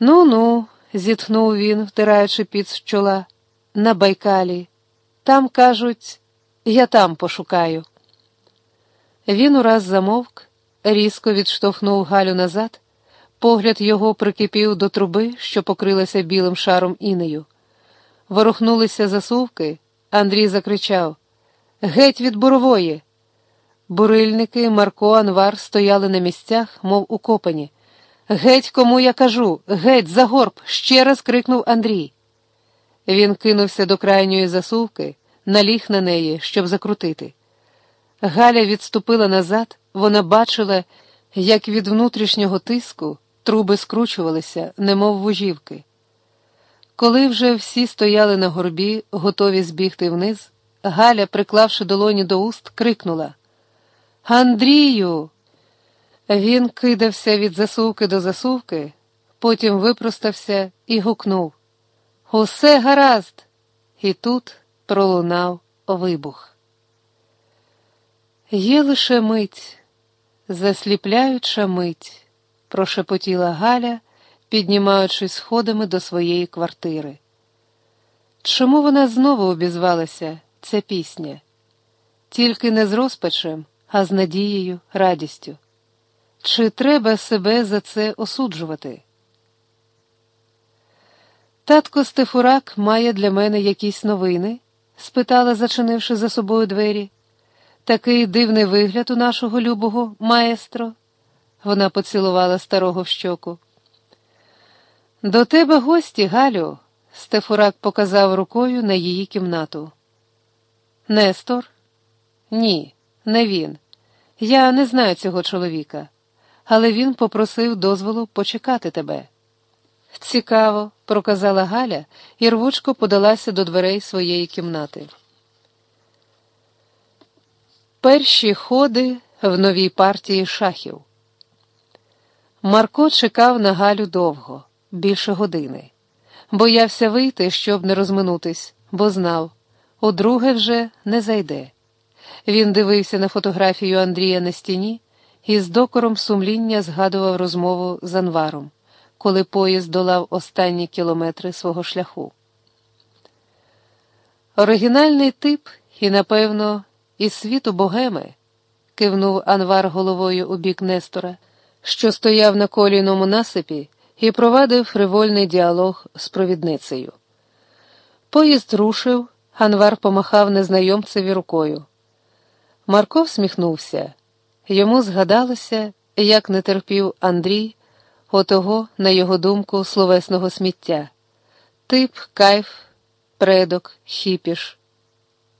Ну ну, зітхнув він, втираючи під чола, на байкалі. Там, кажуть, я там пошукаю. Він ураз замовк, різко відштовхнув Галю назад, погляд його прикипів до труби, що покрилася білим шаром інею. Ворухнулися засувки, Андрій закричав Геть від бурової. Бурильники Марко Анвар стояли на місцях, мов укопані. Геть, кому я кажу, геть, за горб, ще раз крикнув Андрій. Він кинувся до крайньої засувки, наліг на неї, щоб закрутити. Галя відступила назад, вона бачила, як від внутрішнього тиску труби скручувалися, немов вужівки. Коли вже всі стояли на горбі, готові збігти вниз, Галя, приклавши долоні до уст, крикнула Андрію! Він кидався від засувки до засувки, потім випростався і гукнув Усе гаразд! І тут пролунав вибух. Є лише мить, засліпляюча мить, прошепотіла Галя, піднімаючись сходами до своєї квартири. Чому вона знову обізвалася, ця пісня? Тільки не з розпачем, а з надією, радістю. Чи треба себе за це осуджувати? Татко Стефурак має для мене якісь новини? спитала, зачинивши за собою двері. Такий дивний вигляд у нашого любого маестро. Вона поцілувала старого в щоку. До тебе гості, Галю, Стефурак показав рукою на її кімнату. Нестор? Ні, не він. Я не знаю цього чоловіка, але він попросив дозволу почекати тебе. Цікаво, проказала Галя і рвучко подалася до дверей своєї кімнати. Перші ходи в новій партії шахів. Марко чекав на Галю довго, більше години. Боявся вийти, щоб не розминутись, бо знав, удруге вже не зайде. Він дивився на фотографію Андрія на стіні і з докором сумління згадував розмову з Анваром, коли поїзд долав останні кілометри свого шляху. Оригінальний тип і, напевно, із світу богеми, кивнув Анвар головою у бік Нестора, що стояв на колійному насипі і провадив фривольний діалог з провідницею. Поїзд рушив, Анвар помахав незнайомцеві рукою. Марко всміхнувся. Йому згадалося, як не терпів Андрій, отого, на його думку, словесного сміття, тип, кайф, предок, хіпіш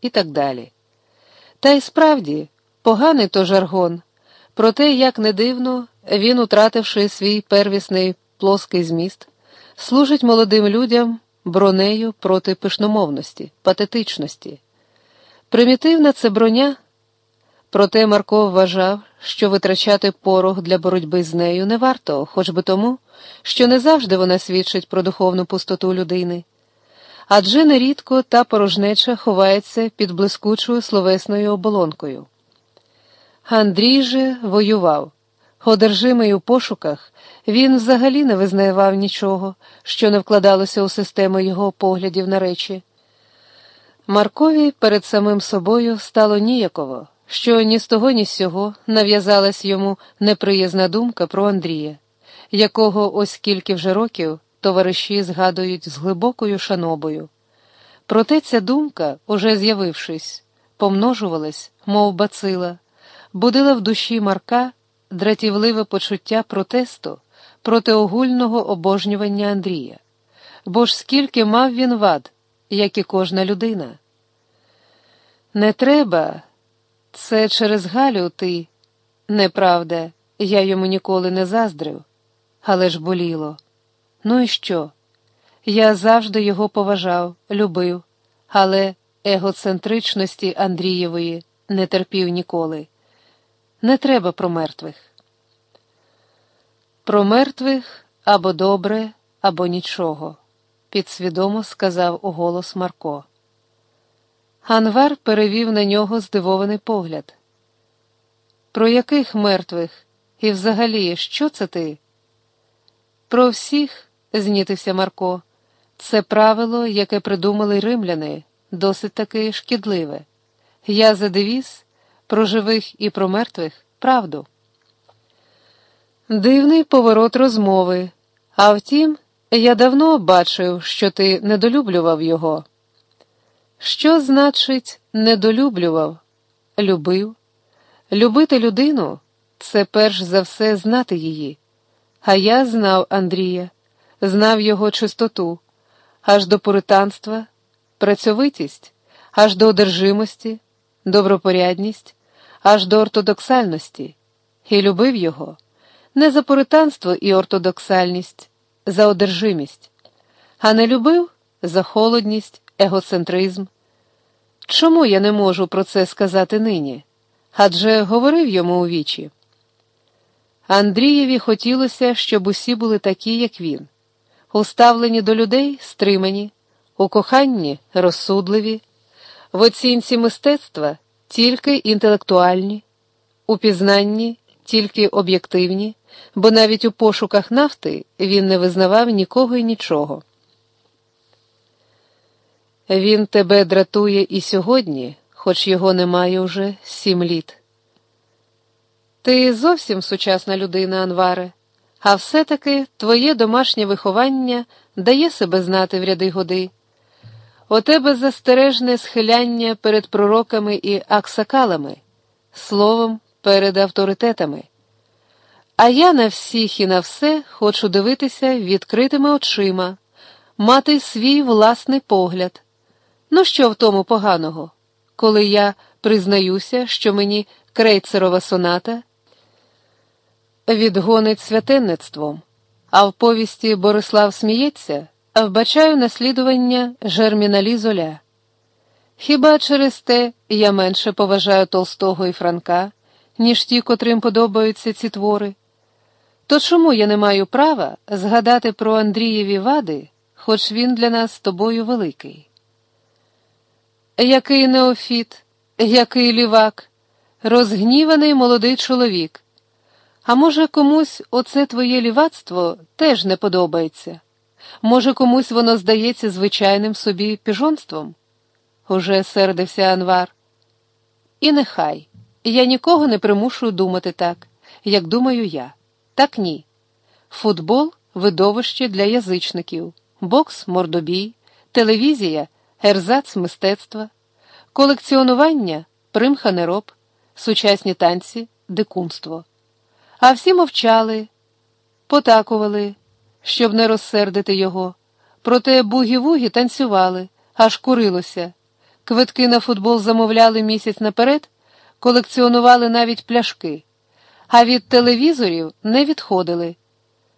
і так далі. Та й справді, поганий то жаргон, проте, як не дивно, він, утративши свій первісний плоский зміст, служить молодим людям бронею проти пишномовності, патетичності. Примітивна це броня. Проте Марко вважав, що витрачати порох для боротьби з нею не варто, хоч би тому, що не завжди вона свідчить про духовну пустоту людини. Адже нерідко та порожнеча ховається під блискучою словесною оболонкою. Андрій же воював. Одержимий у пошуках, він взагалі не визнавав нічого, що не вкладалося у систему його поглядів на речі. Маркові перед самим собою стало ніяково що ні з того, ні з сього нав'язалась йому неприязна думка про Андрія, якого ось скільки вже років товариші згадують з глибокою шанобою. Проте ця думка, уже з'явившись, помножувалась, мов бацила, будила в душі Марка дратівливе почуття протесту проти огульного обожнювання Андрія. Бо ж скільки мав він вад, як і кожна людина. Не треба. Це через Галю ти. Неправда, я йому ніколи не заздрив, але ж боліло. Ну і що? Я завжди його поважав, любив, але егоцентричності Андрієвої не терпів ніколи. Не треба про мертвих. Про мертвих або добре, або нічого, підсвідомо сказав у голос Марко. Анвар перевів на нього здивований погляд. Про яких мертвих? І взагалі, що це ти? Про всіх, знітився Марко. Це правило, яке придумали римляни, досить таки шкідливе. Я за девіз про живих і про мертвих правду. Дивний поворот розмови. А втім, я давно бачив, що ти недолюблював його. Що значить недолюблював? Любив? Любити людину це перш за все знати її. А я знав Андрія, знав його чистоту, аж до пуританства, працьовитість, аж до одержимості, добропорядність, аж до ортодоксальності, і любив його не за пуританство і ортодоксальність, за одержимість, а не любив за холодність, егоцентризм. Чому я не можу про це сказати нині? Адже говорив йому у вічі. Андрієві хотілося, щоб усі були такі, як він, уставлені до людей стримані, у коханні розсудливі, в оцінці мистецтва тільки інтелектуальні, у пізнанні тільки об'єктивні, бо навіть у пошуках нафти він не визнавав нікого і нічого. Він тебе дратує і сьогодні, хоч його немає уже сім літ. Ти зовсім сучасна людина, Анваре, а все-таки твоє домашнє виховання дає себе знати в ряди годи. У тебе застережне схиляння перед пророками і аксакалами, словом, перед авторитетами. А я на всіх і на все хочу дивитися відкритими очима, мати свій власний погляд. Ну, що в тому поганого, коли я признаюся, що мені крейцерова соната відгонить святенництвом, а в повісті Борислав сміється, вбачаю наслідування жерміналі золя. Хіба через те я менше поважаю Толстого і Франка, ніж ті, котрим подобаються ці твори? То чому я не маю права згадати про Андрієві вади, хоч він для нас з тобою великий? Який неофіт, який лівак, розгніваний молодий чоловік. А може, комусь оце твоє лівацтво теж не подобається? Може, комусь воно здається звичайним собі піжонством? Уже сердився Анвар. І нехай я нікого не примушую думати так, як думаю я. Так ні. Футбол видовище для язичників, бокс мордобій, телевізія, ерзац мистецтва, колекціонування примха не роб, сучасні танці, дикунство. А всі мовчали, потакували, щоб не розсердити його. Проте бугі-вугі танцювали, аж курилося. Квитки на футбол замовляли місяць наперед, колекціонували навіть пляшки, а від телевізорів не відходили.